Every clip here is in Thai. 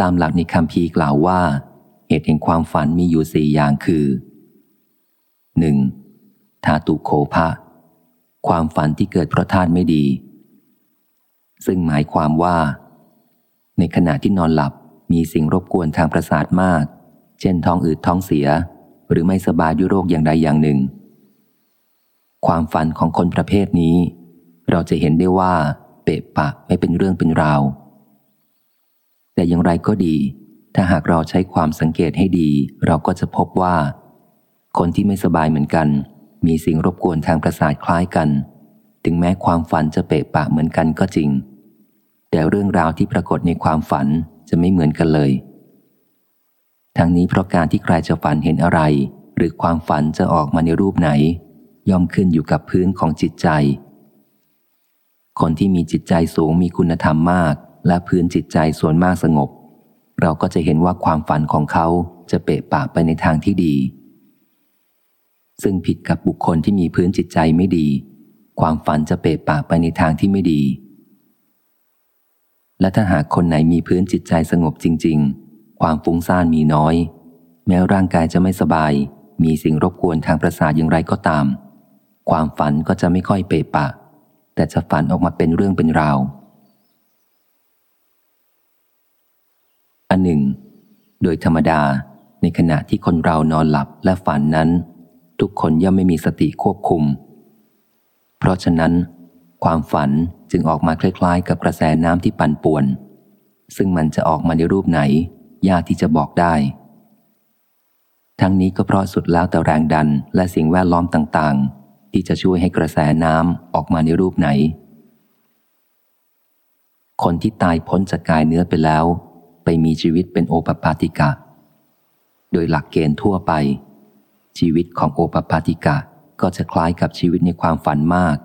ตามหลักในคำพีกล่าวว่า เหตุแห่งความฝันมีอยู่สี่อย่างคือ 1. ธาตุโคภะความฝันที่เกิดเพราะธาตุไม่ดี ซึ่งหมายความว่า ในขณะที่นอนหลับมีสิ่งรบกวนทางประสาทมาก เช่นท้องอืดท้องเสีย หรือไม่สบายด้วยโรคอย่างใดอย่างหนึ่ง ความฝันของคนประเภทนี้ เราจะเห็นได้ว่า เปะปะไม่เป็นเรื่องเป็นราว แต่อย่างไรก็ดี ถ้าหากเราใช้ความสังเกตให้ดี เราก็จะพบว่า คนที่ไม่สบายเหมือนกัน มีสิ่งรบกวนทางประสาทคล้ายกัน ถึงแม้ความฝันจะเปะปะเหมือนกันก็จริง แต่เรื่องราวที่ปรากฏในความฝันจะไม่เหมือนกันเลย ทั้งนี้เพราะการที่ใครจะฝันเห็นอะไร หรือความฝันจะออกมาในรูปไหน ย่อมขึ้นอยู่กับพื้นของจิตใจ คนที่มีจิตใจสูงมีคุณธรรมมาก และพื้นจิตใจส่วนมากสงบ เราก็จะเห็นว่าความฝันของเขาจะเปะปะไปในทางที่ดี ซึ่งผิดกับบุคคลที่มีพื้นจิตใจไม่ดี ความฝันจะเปะปะไปในทางที่ไม่ดี และถ้าหากคนไหนมีพื้นจิตใจสงบจริง ๆ ความฟุ้งซ่านมีน้อย แม้ร่างกายจะไม่สบาย มีสิ่งรบกวนทางประสาทอย่างไรก็ตาม ความฝันก็จะไม่ค่อยเปะปะ แต่จะฝันออกมาเป็นเรื่องเป็นราว อันหนึ่ง โดยธรรมดาในขณะที่คนเรานอนหลับและฝันนั้น ทุกคนย่อมไม่มีสติควบคุม เพราะฉะนั้น ความฝันจึงออกมาคล้ายๆ กับกระแสน้ำที่ปั่นป่วน ซึ่งมันจะออกมาในรูปไหน ยากที่จะบอกได้ ทั้งนี้ก็เพราะสุดแล้วแต่แรงดันและสิ่งแวดล้อมต่างๆ ที่จะช่วยให้กระแสน้ำออกมาในรูปไหน คนที่ตายพ้นจากกายเนื้อไปแล้ว ไปมีชีวิตเป็นโอปปาติกะ โดยหลักเกณฑ์ทั่วไป ชีวิตของโอปปาติกะก็จะคล้ายกับชีวิตในความฝันมาก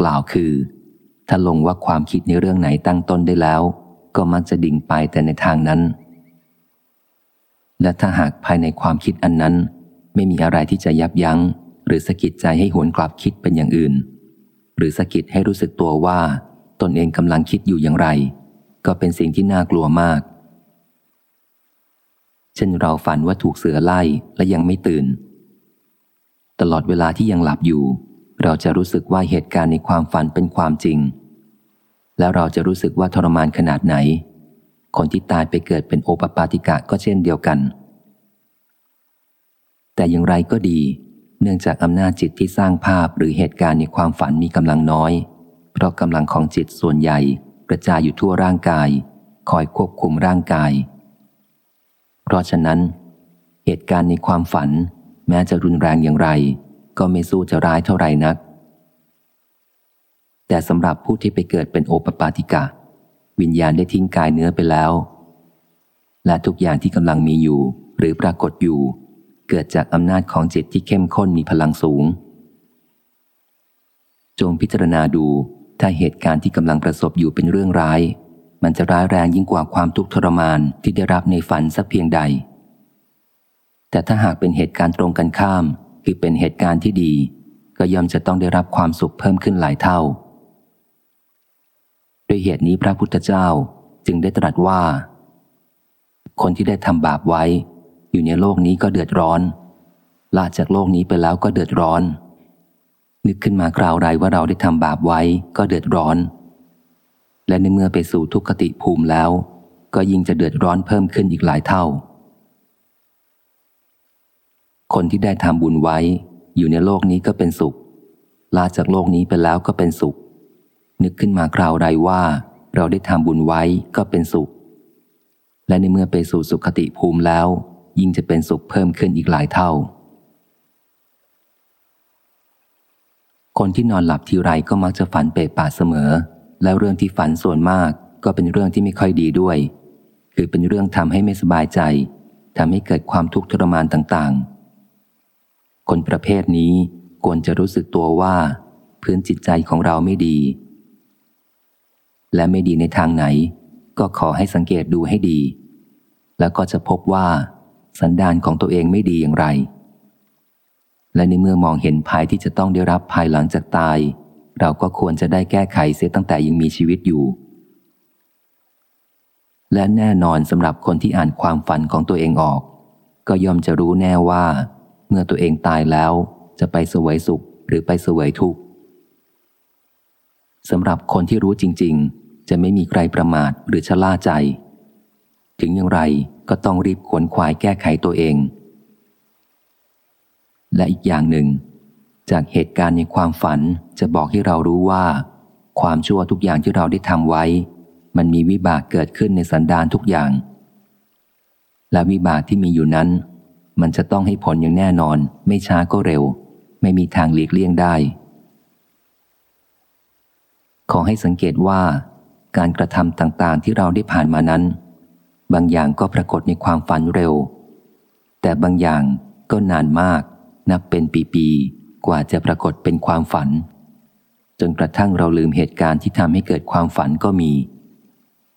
กล่าวคือ ถ้าลงว่าความคิดในเรื่องไหนตั้งต้นได้แล้ว ก็มักจะดิ่งไปแต่ในทางนั้น และถ้าหากภายในความคิดอันนั้น ไม่มีอะไรที่จะยับยัง้ง หรือสะกิดใจให้หวนกลับคิดเป็นอย่างอื่น หรือสะกิดให้รู้สึกตัวว่า ตนเองกำลังคิดอยู่อย่างไร ก็เป็นสิ่งที่น่ากลัวมาก เช่นเราฝันว่าถูกเสือไล่และยังไม่ตื่น ตลอดเวลาที่ยังหลับอยู่ เราจะรู้สึกว่าเหตุการณ์ในความฝันเป็นความจริง แล้วเราจะรู้สึกว่าทรมานขนาดไหน คนที่ตายไปเกิดเป็นโอปปาติกะก็เช่นเดียวกัน แต่อย่างไรก็ดี เนื่องจากอำนาจจิตที่สร้างภาพหรือเหตุการณ์ในความฝันมีกำลังน้อย เพราะกำลังของจิตส่วนใหญ่ กระจายอยู่ทั่วร่างกาย คอยควบคุมร่างกาย เพราะฉะนั้น เหตุการณ์ในความฝัน แม้จะรุนแรงอย่างไร ก็ไม่สู้จะร้ายเท่าไรนัก แต่สำหรับผู้ที่ไปเกิดเป็นโอปปาติกะ วิญญาณได้ทิ้งกายเนื้อไปแล้ว และทุกอย่างที่กำลังมีอยู่ หรือปรากฏอยู่ เกิดจากอำนาจของจิตที่เข้มข้นมีพลังสูงจงพิจารณาดู ถ้าเหตุการณ์ที่กำลังประสบอยู่เป็นเรื่องร้าย มันจะร้ายแรงยิ่งกว่าความทุกข์ทรมานที่ได้รับในฝันสักเพียงใด แต่ถ้าหากเป็นเหตุการณ์ตรงกันข้าม คือเป็นเหตุการณ์ที่ดี ก็ย่อมจะต้องได้รับความสุขเพิ่มขึ้นหลายเท่า ด้วยเหตุนี้พระพุทธเจ้าจึงได้ตรัสว่า คนที่ได้ทำบาปไว้ อยู่ในโลกนี้ก็เดือดร้อนลาจากโลกนี้ไปแล้วก็เดือดร้อน นึกขึ้นมาคราวไรว่าเราได้ทำบาปไว้ก็เดือดร้อน และในเมื่อไปสู่ทุกขติภูมิแล้ว ก็ยิ่งจะเดือดร้อนเพิ่มขึ้นอีกหลายเท่า คนที่ได้ทำบุญไว้ อยู่ในโลกนี้ก็เป็นสุข ลาจากโลกนี้ไปแล้วก็เป็นสุข นึกขึ้นมาคราวใดว่า เราได้ทำบุญไว้ก็เป็นสุข และในเมื่อไปสู่สุขติภูมิแล้ว ยิ่งจะเป็นสุขเพิ่มขึ้นอีกหลายเท่า คนที่นอนหลับทีไรก็มักจะฝันเปรตป่าเสมอ แล้วเรื่องที่ฝันส่วนมากก็เป็นเรื่องที่ไม่ค่อยดีด้วย คือเป็นเรื่องทำให้ไม่สบายใจทำให้เกิดความทุกข์ทรมานต่างๆ คนประเภทนี้ควรจะรู้สึกตัวว่า พื้นจิตใจของเราไม่ดี และไม่ดีในทางไหน ก็ขอให้สังเกตดูให้ดี แล้วก็จะพบว่า สันดานของตัวเองไม่ดีอย่างไร และในเมื่อมองเห็นภัยที่จะต้องได้รับภายหลังจากตาย เราก็ควรจะได้แก้ไขเสียตั้งแต่ยังมีชีวิตอยู่ และแน่นอนสำหรับคนที่อ่านความฝันของตัวเองออก ก็ย่อมจะรู้แน่ว่า เมื่อตัวเองตายแล้ว จะไปสวยสุขหรือไปสวยทุกข์สำหรับคนที่รู้จริง ๆ จะไม่มีใครประมาทหรือชะล่าใจ ถึงอย่างไรก็ต้องรีบขวนขวายแก้ไขตัวเอง และอีกอย่างหนึ่ง จากเหตุการณ์ในความฝันจะบอกให้เรารู้ว่า ความชั่วทุกอย่างที่เราได้ทำไว้ มันมีวิบากเกิดขึ้นในสันดานทุกอย่าง และวิบากที่มีอยู่นั้น มันจะต้องให้ผลอย่างแน่นอน ไม่ช้าก็เร็ว ไม่มีทางหลีกเลี่ยงได้ ขอให้สังเกตว่า การกระทำต่างๆ ที่เราได้ผ่านมานั้น บางอย่างก็ปรากฏในความฝันเร็ว แต่บางอย่างก็นานมาก นับเป็นปีๆ กว่าจะปรากฏเป็นความฝัน จนกระทั่งเราลืมเหตุการณ์ที่ทำให้เกิดความฝันก็มี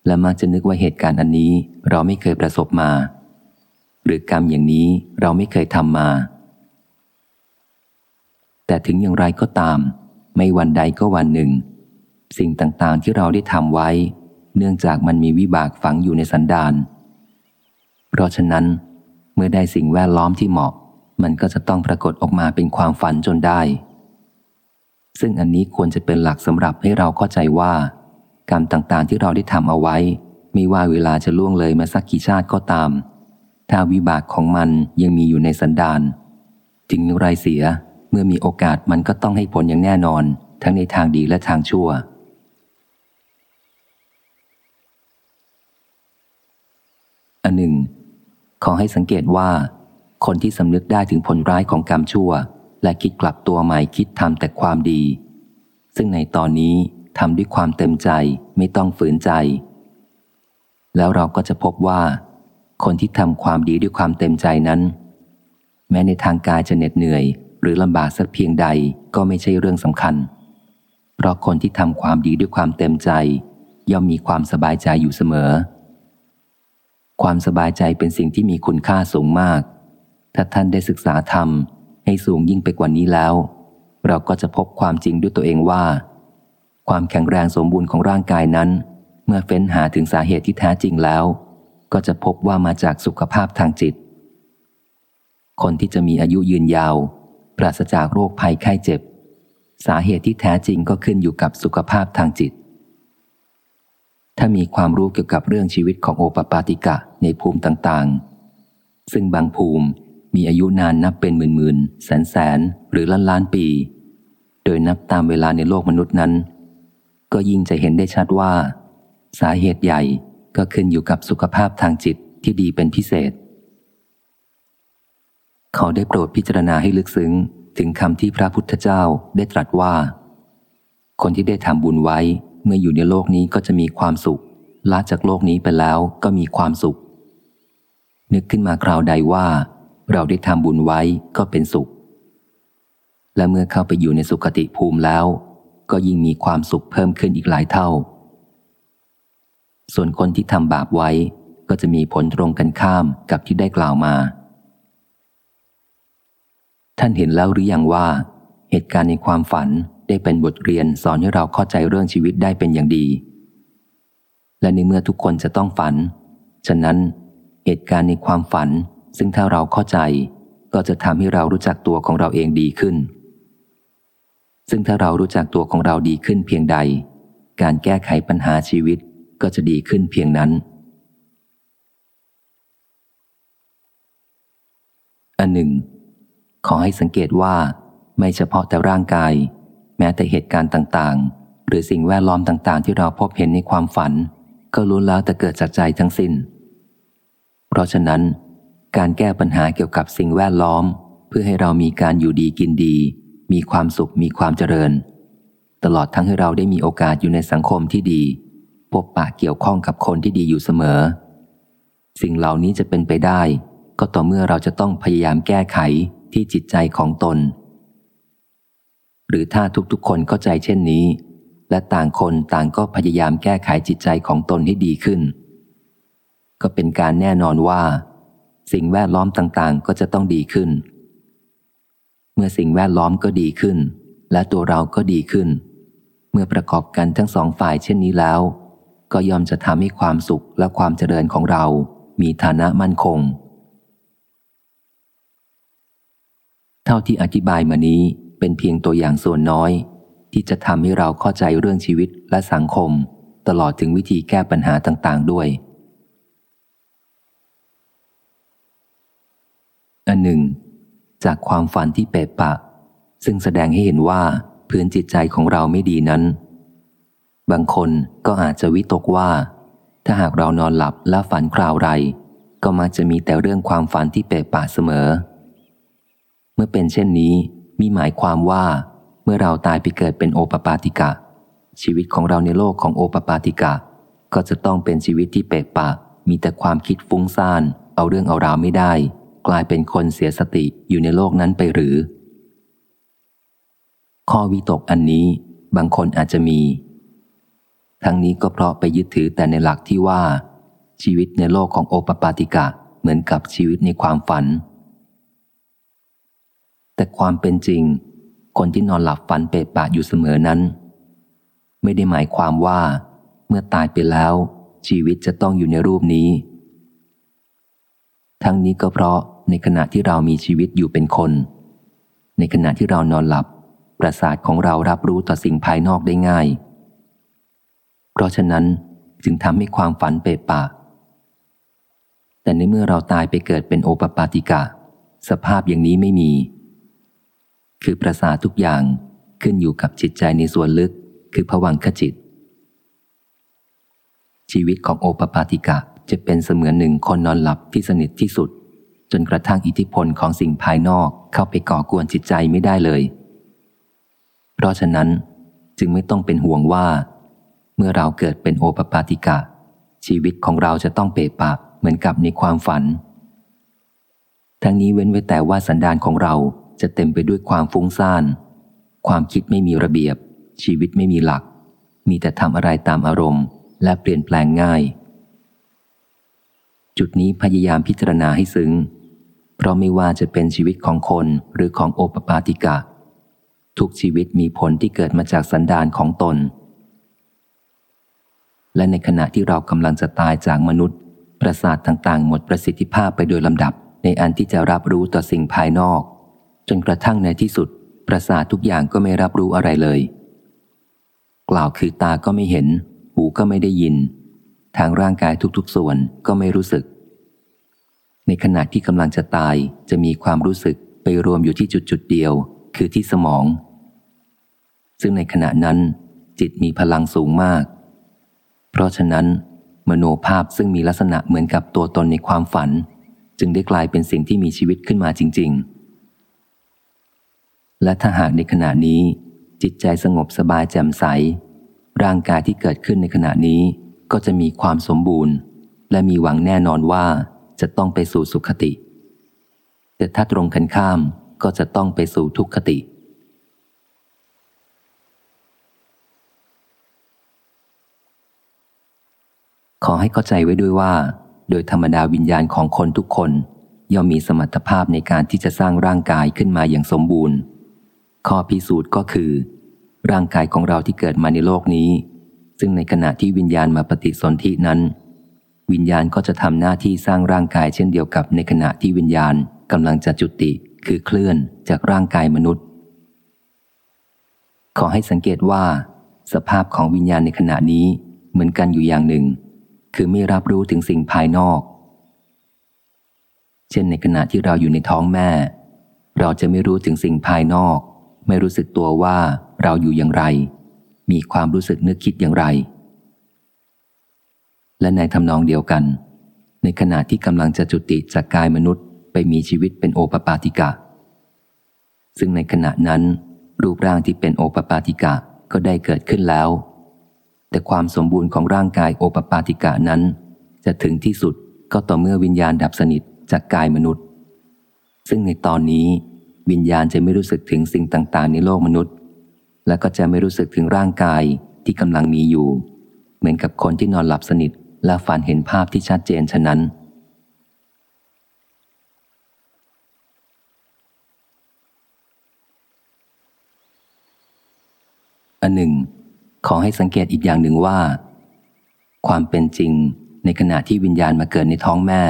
และมักจะนึกว่าเหตุการณ์อันนี้เราไม่เคยประสบมา หรือกรรมอย่างนี้เราไม่เคยทำมา แต่ถึงอย่างไรก็ตาม ไม่วันใดก็วันหนึ่ง สิ่งต่างๆที่เราได้ทำไว้ เนื่องจากมันมีวิบากฝังอยู่ในสันดานเพราะฉะนั้นเมื่อได้สิ่งแวดล้อมที่เหมาะ มันก็จะต้องปรากฏออกมาเป็นความฝันจนได้ ซึ่งอันนี้ควรจะเป็นหลักสำหรับให้เราเข้าใจว่า กรรมต่างๆที่เราได้ทำเอาไว้ ไม่ว่าเวลาจะล่วงเลยมาสักกี่ชาติก็ตาม ถ้าวิบากของมันยังมีอยู่ในสันดานถึงไรเสียเมื่อมีโอกาสมันก็ต้องให้ผลอย่างแน่นอน ทั้งในทางดีและทางชั่วอันหนึ่ง ขอให้สังเกตว่า คนที่สำนึกได้ถึงผลร้ายของกรรมชั่ว และคิดกลับตัวใหม่คิดทำแต่ความดี ซึ่งในตอนนี้ทำด้วยความเต็มใจไม่ต้องฝืนใจ แล้วเราก็จะพบว่า คนที่ทำความดีด้วยความเต็มใจนั้น แม้ในทางกายจะเหน็ดเหนื่อย หรือลำบากสักเพียงใดก็ไม่ใช่เรื่องสำคัญ เพราะคนที่ทำความดีด้วยความเต็มใจ ย่อมมีความสบายใจอยู่เสมอ ความสบายใจเป็นสิ่งที่มีคุณค่าสูงมาก ถ้าท่านได้ศึกษาธรรม ให้สูงยิ่งไปกว่านี้แล้ว เราก็จะพบความจริงด้วยตัวเองว่า ความแข็งแรงสมบูรณ์ของร่างกายนั้น เมื่อเฟ้นหาถึงสาเหตุที่แท้จริงแล้ว ก็จะพบว่ามาจากสุขภาพทางจิต คนที่จะมีอายุยืนยาว ปราศจากโรคภัยไข้เจ็บ สาเหตุที่แท้จริงก็ขึ้นอยู่กับสุขภาพทางจิตถ้ามีความรู้เกี่ยวกับเรื่องชีวิตของโอปปาติกะในภูมิต่างๆ ซึ่งบางภูมิ มีอายุนานนับเป็นหมื่นๆแสนแสนหรือล้านล้านปี โดยนับตามเวลาในโลกมนุษย์นั้น ก็ยิ่งจะเห็นได้ชัดว่า สาเหตุใหญ่ก็ขึ้นอยู่กับสุขภาพทางจิตที่ดีเป็นพิเศษเขาได้โปรดพิจารณาให้ลึกซึ้งถึงคำที่พระพุทธเจ้าได้ตรัสว่า คนที่ได้ทำบุญไว้เมื่ออยู่ในโลกนี้ก็จะมีความสุขลาจากโลกนี้ไปแล้วก็มีความสุข นึกขึ้นมาคราวใดว่า เราได้ทำบุญไว้ก็เป็นสุข และเมื่อเข้าไปอยู่ในสุขติภูมิแล้ว ก็ยิ่งมีความสุขเพิ่มขึ้นอีกหลายเท่า ส่วนคนที่ทำบาปไว้ก็จะมีผลตรงกันข้ามกับที่ได้กล่าวมา ท่านเห็นแล้วหรือยังว่า เหตุการณ์ในความฝันได้เป็นบทเรียนสอนให้เราเข้าใจเรื่องชีวิตได้เป็นอย่างดี และในเมื่อทุกคนจะต้องฝัน ฉะนั้นเหตุการณ์ในความฝัน ซึ่งถ้าเราเข้าใจก็จะทำให้เรารู้จักตัวของเราเองดีขึ้น ซึ่งถ้าเรารู้จักตัวของเราดีขึ้นเพียงใด การแก้ไขปัญหาชีวิตก็จะดีขึ้นเพียงนั้น อันหนึ่ง ขอให้สังเกตว่า ไม่เฉพาะแต่ร่างกาย แม้แต่เหตุการณ์ต่างๆ หรือสิ่งแวดล้อมต่างๆ ที่เราพบเห็นในความฝัน ก็ล้วนแล้วแต่เกิดจากใจทั้งสิน้น เพราะฉะนั้น การแก้ปัญหาเกี่ยวกับสิ่งแวดล้อม เพื่อให้เรามีการอยู่ดีกินดี มีความสุขมีความเจริญ ตลอดทั้งให้เราได้มีโอกาสอยู่ในสังคมที่ดี พบปะเกี่ยวข้องกับคนที่ดีอยู่เสมอ สิ่งเหล่านี้จะเป็นไปได้ ก็ต่อเมื่อเราจะต้องพยายามแก้ไขที่จิตใจของตน หรือถ้าทุกๆ คนเข้าใจเช่นนี้ และต่างคนต่างก็พยายามแก้ไขจิตใจของตนให้ดีขึ้น ก็เป็นการแน่นอนว่า สิ่งแวดล้อมต่างๆ ก็จะต้องดีขึ้น เมื่อสิ่งแวดล้อมก็ดีขึ้น และตัวเราก็ดีขึ้น เมื่อประกอบกันทั้งสองฝ่ายเช่นนี้แล้ว ก็ย่อมจะทำให้ความสุขและความเจริญของเรามีฐานะมั่นคง เท่าที่อธิบายมานี้เป็นเพียงตัวอย่างส่วนน้อย ที่จะทำให้เราเข้าใจเรื่องชีวิตและสังคม ตลอดถึงวิธีแก้ปัญหาต่างๆ ด้วย อันหนึ่ง จากความฝันที่เปะปะ ซึ่งแสดงให้เห็นว่าพื้นจิตใจของเราไม่ดีนั้น บางคนก็อาจจะวิตกว่า ถ้าหากเรานอนหลับและฝันคราวไร ก็มักจะมีแต่เรื่องความฝันที่เปะปะเสมอ เมื่อเป็นเช่นนี้มีหมายความว่า เมื่อเราตายไปเกิดเป็นโอปปาติกะ ชีวิตของเราในโลกของโอปปาติกะ ก็จะต้องเป็นชีวิตที่เปะปะ มีแต่ความคิดฟุ้งซ่าน เอาเรื่องเอาราวไม่ได้ กลายเป็นคนเสียสติอยู่ในโลกนั้นไปหรือ ข้อวิตกอันนี้บางคนอาจจะมี ทั้งนี้ก็เพราะไปยึดถือแต่ในหลักที่ว่า ชีวิตในโลกของโอปปาติกะเหมือนกับชีวิตในความฝัน แต่ความเป็นจริง คนที่นอนหลับฝันเปะปะอยู่เสมอนั้น ไม่ได้หมายความว่า เมื่อตายไปแล้ว ชีวิตจะต้องอยู่ในรูปนี้ ทั้งนี้ก็เพราะ ในขณะที่เรามีชีวิตอยู่เป็นคน ในขณะที่เรานอนหลับ ประสาทของเรารับรู้ต่อสิ่งภายนอกได้ง่าย เพราะฉะนั้นจึงทำให้ความฝันเปะปะ แต่ในเมื่อเราตายไปเกิดเป็นโอปปาติกะ สภาพอย่างนี้ไม่มี คือประสาททุกอย่างขึ้นอยู่กับจิตใจในส่วนลึก คือผวังขจิต ชีวิตของโอปปาติกะจะเป็นเสมือนหนึ่งคนนอนหลับที่สนิทที่สุด จนกระทั่งอิทธิพลของสิ่งภายนอกเข้าไปก่อกวนจิตใจไม่ได้เลย เพราะฉะนั้นจึงไม่ต้องเป็นห่วงว่า เมื่อเราเกิดเป็นโอปปาติกะ ชีวิตของเราจะต้องเปรปะเหมือนกับในความฝัน ทั้งนี้เว้นไว้แต่ว่าสันดานของเราจะเต็มไปด้วยความฟุ้งซ่าน ความคิดไม่มีระเบียบ ชีวิตไม่มีหลัก มีแต่ทำอะไรตามอารมณ์ และเปลี่ยนแปลงง่าย จุดนี้พยายามพิจารณาให้ซึ้ง เพราะไม่ว่าจะเป็นชีวิตของคนหรือของโอปปาติกะ ทุกชีวิตมีผลที่เกิดมาจากสันดานของตน และในขณะที่เรากำลังจะตายจากมนุษย์ ประสาทต่างๆ หมดประสิทธิภาพไปโดยลำดับ ในอันที่จะรับรู้ต่อสิ่งภายนอก จนกระทั่งในที่สุด ประสาททุกอย่างก็ไม่รับรู้อะไรเลย กล่าวคือตาก็ไม่เห็น หูก็ไม่ได้ยิน ทางร่างกายทุกๆส่วนก็ไม่รู้สึก ในขณะที่กำลังจะตายจะมีความรู้สึกไปรวมอยู่ที่จุดจุดเดียว คือที่สมอง ซึ่งในขณะนั้นจิตมีพลังสูงมาก เพราะฉะนั้น มโนภาพซึ่งมีลักษณะเหมือนกับตัวตนในความฝัน จึงได้กลายเป็นสิ่งที่มีชีวิตขึ้นมาจริง ๆ และถ้าหากในขณะนี้ จิตใจสงบสบายแจ่มใส ร่างกายที่เกิดขึ้นในขณะนี้ก็จะมีความสมบูรณ์ และมีหวังแน่นอนว่า จะต้องไปสู่สุขติ แต่ถ้าตรงกันข้ามก็จะต้องไปสู่ทุกขติ ขอให้เข้าใจไว้ด้วยว่า โดยธรรมดาวิญญาณของคนทุกคน ย่อมมีสมรรถภาพในการที่จะสร้างร่างกายขึ้นมาอย่างสมบูรณ์ ข้อพิสูจน์ก็คือ ร่างกายของเราที่เกิดมาในโลกนี้ ซึ่งในขณะที่วิญญาณมาปฏิสนธินั้น วิญญาณก็จะทำหน้าที่สร้างร่างกายเช่นเดียวกับในขณะที่วิญญาณกำลังจะจุติคือเคลื่อนจากร่างกายมนุษย์ ขอให้สังเกตว่า สภาพของวิญญาณในขณะนี้เหมือนกันอยู่อย่างหนึ่ง คือไม่รับรู้ถึงสิ่งภายนอก เช่นในขณะที่เราอยู่ในท้องแม่ เราจะไม่รู้ถึงสิ่งภายนอก ไม่รู้สึกตัวว่าเราอยู่อย่างไร มีความรู้สึกนึกคิดอย่างไร และในทำนองเดียวกัน ในขณะที่กำลังจะจุติจากกายมนุษย์ไปมีชีวิตเป็นโอปปาติกะ ซึ่งในขณะนั้น รูปร่างที่เป็นโอปปาติกะก็ได้เกิดขึ้นแล้ว แต่ความสมบูรณ์ของร่างกายโอปปาติกะนั้น จะถึงที่สุดก็ต่อเมื่อวิญญาณดับสนิทจากกายมนุษย์ ซึ่งในตอนนี้วิญญาณจะไม่รู้สึกถึงสิ่งต่าง ๆ ในโลกมนุษย์ และก็จะไม่รู้สึกถึงร่างกายที่กำลังมีอยู่ เหมือนกับคนที่นอนหลับสนิท และฝันเห็นภาพที่ชัดเจนฉะนั้น อันหนึ่ง ขอให้สังเกตอีกอย่างหนึ่งว่า ความเป็นจริงในขณะที่วิญญาณมาเกิดในท้องแม่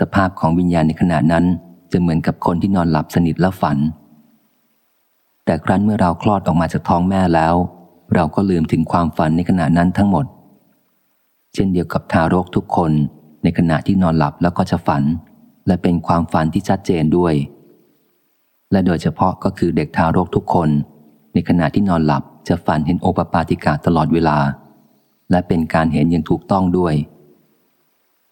สภาพของวิญญาณในขณะนั้นจะเหมือนกับคนที่นอนหลับสนิทแล้วฝัน แต่ครั้นเมื่อเราคลอดออกมาจากท้องแม่แล้ว เราก็ลืมถึงความฝันในขณะนั้นทั้งหมด เช่นเดียวกับทารกทุกคน ในขณะที่นอนหลับแล้วก็จะฝัน และเป็นความฝันที่ชัดเจนด้วย และโดยเฉพาะก็คือเด็กทารกทุกคน ในขณะที่นอนหลับจะฝันเห็นโอปปาติกาตลอดเวลา และเป็นการเห็นอย่างถูกต้องด้วย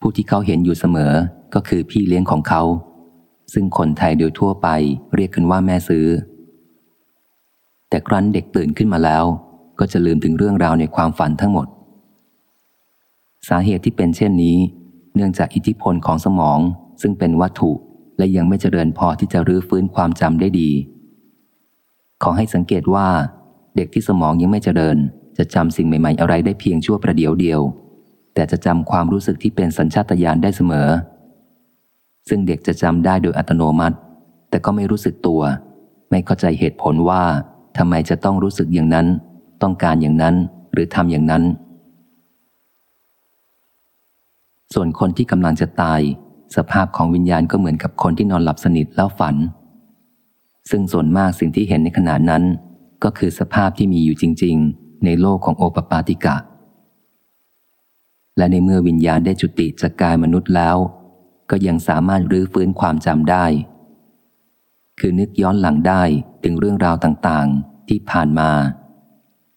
ผู้ที่เขาเห็นอยู่เสมอก็คือพี่เลี้ยงของเขา ซึ่งคนไทยโดยทั่วไปเรียกกันว่าแม่ซื้อ แต่ครั้นเด็กตื่นขึ้นมาแล้ว ก็จะลืมถึงเรื่องราวในความฝันทั้งหมด สาเหตุที่เป็นเช่นนี้ เนื่องจากอิทธิพลของสมอง ซึ่งเป็นวัตถุและยังไม่เจริญพอที่จะรื้อฟื้นความจำได้ดี ขอให้สังเกตว่า เด็กที่สมองยังไม่เจริญ จะจำสิ่งใหม่ ๆ อะไรได้เพียงชั่วประเดียวเดียว แต่จะจำความรู้สึกที่เป็นสัญชาตญาณได้เสมอ ซึ่งเด็กจะจำได้โดยอัตโนมัติ แต่ก็ไม่รู้สึกตัว ไม่เข้าใจเหตุผลว่าทำไมจะต้องรู้สึกอย่างนั้น ต้องการอย่างนั้นหรือทำอย่างนั้น ส่วนคนที่กำลังจะตาย สภาพของวิญญาณก็เหมือนกับคนที่นอนหลับสนิทแล้วฝัน ซึ่งส่วนมากสิ่งที่เห็นในขณะนั้น ก็คือสภาพที่มีอยู่จริง ๆ ในโลกของโอปปาติกะ และในเมื่อวิญญาณได้จุติจากกายมนุษย์แล้ว ก็ยังสามารถรื้อฟื้นความจำได้ คือนึกย้อนหลังได้ถึงเรื่องราวต่างๆ ที่ผ่านมา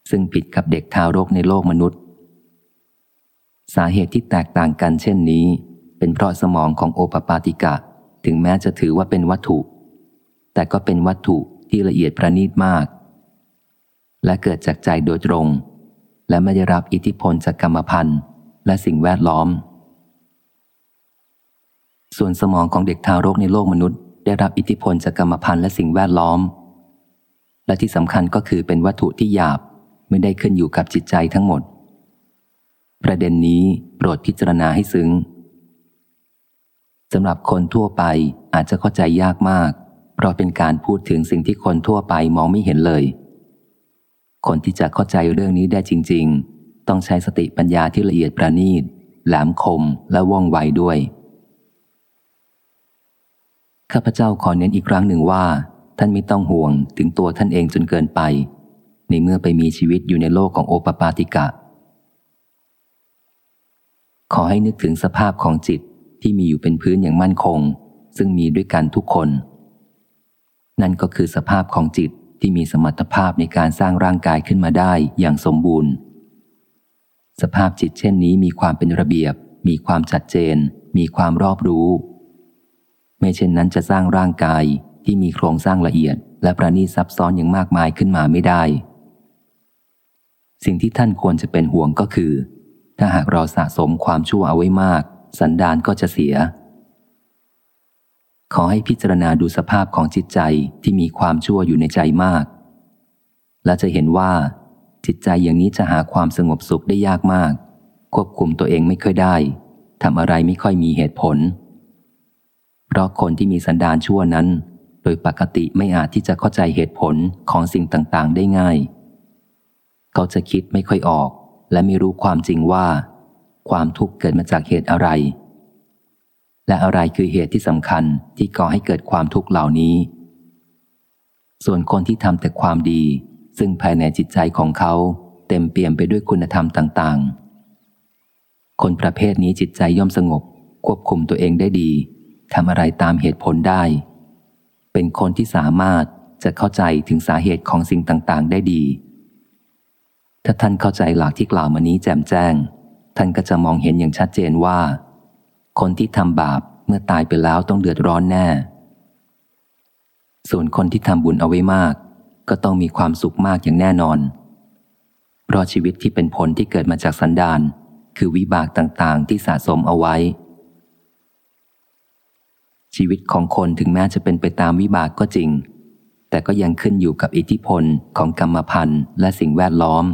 ซึ่งผิดกับเด็กทารกในโลกมนุษย์ สาเหตุที่แตกต่างกันเช่นนี้ เป็นเพราะสมองของโอปปาติกะ ถึงแม้จะถือว่าเป็นวัตถุ แต่ก็เป็นวัตถุที่ละเอียดประณีตมาก และเกิดจากใจโดยตรง และไม่ได้รับอิทธิพลจากกรรมพันธุ์ และสิ่งแวดล้อม ส่วนสมองของเด็กทารกในโลกมนุษย์ ได้รับอิทธิพลจากกรรมพันธุ์และสิ่งแวดล้อม และที่สำคัญก็คือเป็นวัตถุที่หยาบไม่ได้ขึ้นอยู่กับจิตใจทั้งหมด ประเด็นนี้โปรดพิจารณาให้ซึ้งสำหรับคนทั่วไปอาจจะเข้าใจยากมาก เพราะเป็นการพูดถึงสิ่งที่คนทั่วไปมองไม่เห็นเลย คนที่จะเข้าใจเรื่องนี้ได้จริง ๆ ต้องใช้สติปัญญาที่ละเอียดประณีตแหลมคมและว่องไวด้วย ข้าพเจ้าขอเน้นอีกครั้งหนึ่งว่า ท่านไม่ต้องห่วงถึงตัวท่านเองจนเกินไป ในเมื่อไปมีชีวิตอยู่ในโลกของโอปปาติกะ ขอให้นึกถึงสภาพของจิตที่มีอยู่เป็นพื้นอย่างมั่นคง ซึ่งมีด้วยกันทุกคน นั่นก็คือสภาพของจิตที่มีสมรรถภาพในการสร้างร่างกายขึ้นมาได้อย่างสมบูรณ์ สภาพจิตเช่นนี้มีความเป็นระเบียบ มีความชัดเจน มีความรอบรู้ ไม่เช่นนั้นจะสร้างร่างกายที่มีโครงสร้างละเอียด และประณีตซับซ้อนอย่างมากมายขึ้นมาไม่ได้ สิ่งที่ท่านควรจะเป็นห่วงก็คือ ถ้าหากเราสะสมความชั่วเอาไว้มาก สันดานก็จะเสีย ขอให้พิจารณาดูสภาพของจิตใจที่มีความชั่วอยู่ในใจมาก และจะเห็นว่า จิตใจอย่างนี้จะหาความสงบสุขได้ยากมาก ควบคุมตัวเองไม่ค่อยได้ทำอะไรไม่ค่อยมีเหตุผล เพราะคนที่มีสันดานชั่วนั้น โดยปกติไม่อาจที่จะเข้าใจเหตุผลของสิ่งต่างๆ ได้ง่าย เขาจะคิดไม่ค่อยออก และไม่รู้ความจริงว่า ความทุกข์เกิดมาจากเหตุอะไร และอะไรคือเหตุที่สำคัญที่ก่อให้เกิดความทุกข์เหล่านี้ ส่วนคนที่ทำแต่ความดี ซึ่งภายในจิตใจของเขาเต็มเปี่ยมไปด้วยคุณธรรมต่างๆ คนประเภทนี้จิตใจย่อมสงบ ควบคุมตัวเองได้ดีทำอะไรตามเหตุผลได้ เป็นคนที่สามารถจะเข้าใจถึงสาเหตุของสิ่งต่างๆ ได้ดี ถ้าท่านเข้าใจหลักที่กล่าวมานี้แจ่มแจ้ง ท่านก็จะมองเห็นอย่างชัดเจนว่า คนที่ทำบาปเมื่อตายไปแล้วต้องเดือดร้อนแน่ ส่วนคนที่ทำบุญเอาไว้มาก ก็ต้องมีความสุขมากอย่างแน่นอน เพราะชีวิตที่เป็นผลที่เกิดมาจากสันดานคือวิบากต่างๆ ที่สะสมเอาไว้ ชีวิตของคนถึงแม้จะเป็นไปตามวิบากก็จริง แต่ก็ยังขึ้นอยู่กับอิทธิพลของกรรมพันธ์และสิ่งแวดล้อม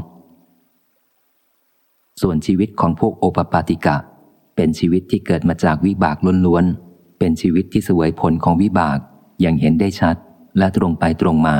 ส่วนชีวิตของพวกโอปปาติกะ เป็นชีวิตที่เกิดมาจากวิบากล้วนๆ เป็นชีวิตที่สวยผลของวิบากอย่างเห็นได้ชัดและตรงไปตรงมา